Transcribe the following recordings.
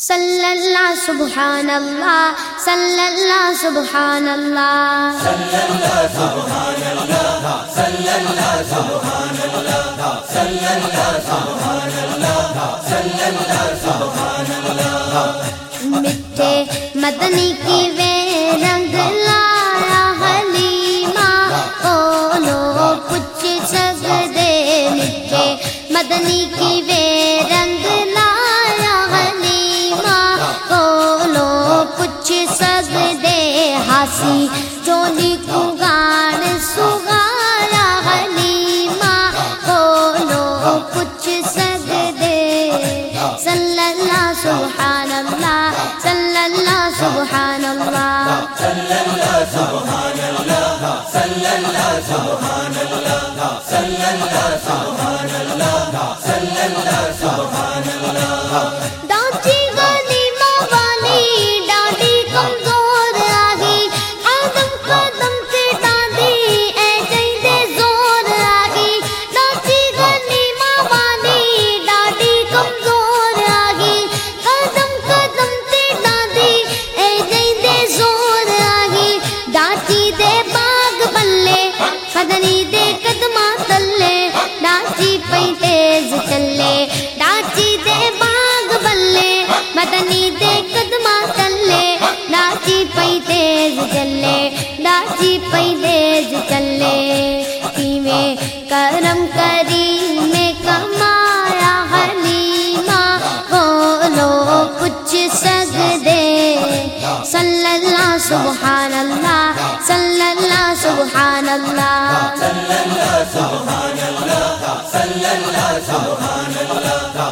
صلی اللہ سبحان اللہ صلی اللہ سبحان اللہ صلی اللہ سبحان اللہ صلی اللہ سبحان اللہ صلی اللہ سبحان اللہ صلی اللہ سجدے ہاسی چولی کو گان حلیمہ بولو کچھ سجدے صلی اللہ سبحان اللہ صلی اللہ سبحان اللہ صلی اللہ سبحان اللہ صلی اللہ سبحان اللہ صلی اللہ سبحان اللہ ڈانچی دے باغ بلے، مدنی دے قدمہ تلے۔ ڈانچی پئی تیز چلے ڈانچی پئی تیز چلے۔ کیویں کرم کری میں کمایا حلیمہ بولو کچھ سجدے صلی اللہ سبحان اللہ صلی اللہ سبحان اللہ صلی اللہ سبحان اللہ صلی اللہ سبحان اللہ صلی اللہ سبحان اللہ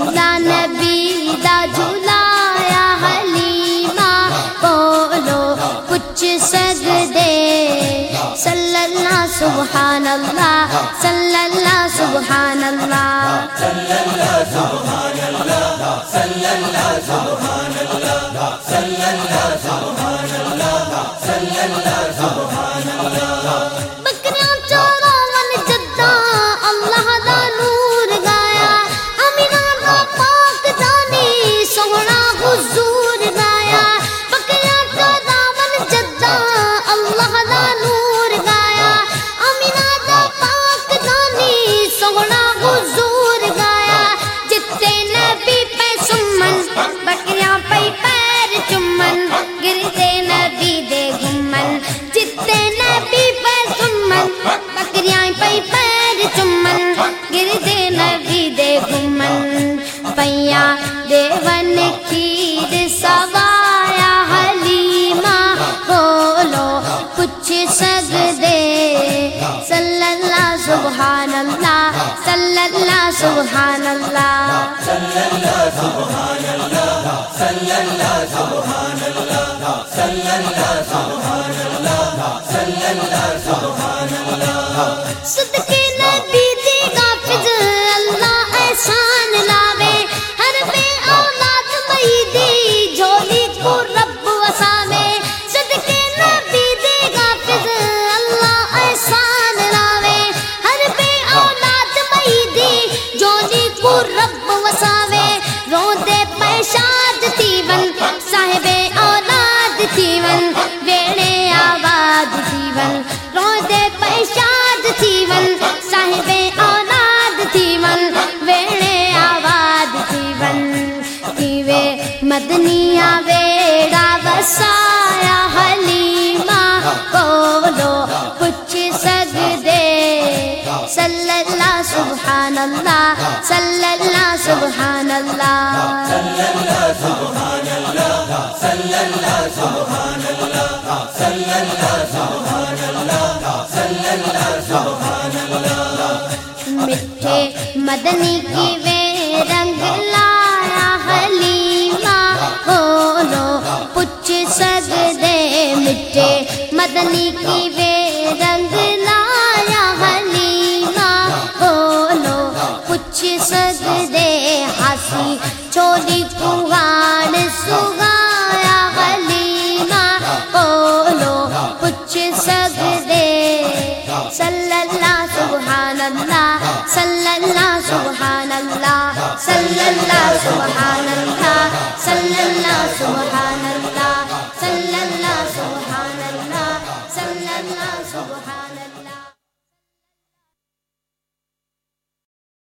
جھولا نبی دا جھولایا حلیمہ بولو، کچھ سجدے۔ صلی اللہ، سبحان اللہ، صلی اللہ، سبحان اللہ۔ صلی اللہ، سبحان اللہ، صلی اللہ، سبحان اللہ، صلی اللہ، سبحان اللہ، صلی اللہ، سبحان پیر چمن گرتے نبی دے گمن پیا دیون کھیر سوایا حلیمہ بولو کچھ سجدے صلی اللہ سبحان اللہ صلی اللہ سبحان اللہ صلی اللہ سبحان اللہ صلی اللہ سبحان اللہ صلی اللہ سبحان اللہ صلی اللہ سبحان اللہ صاحب اولاد تیون ویڑے آباد تیون تیوے مدنیا ویڑا وسایا حلیمہ بولو کچھ سجدے صلی اللہ سبحان اللہ صلی اللہ سبحان اللہ صلی اللہ سبحان اللہ صلی اللہ سبحان اللہ صلی اللہ مدنی کی وے رنگ لایا حلیمہ، بولو، پچھ سگ دے میٹھے مدنی کی وے رنگ لایا حلیمہ، بولو، پچھ سگ دے ہنسی۔ چولی کہاڑ سگایا سبحان اللہ.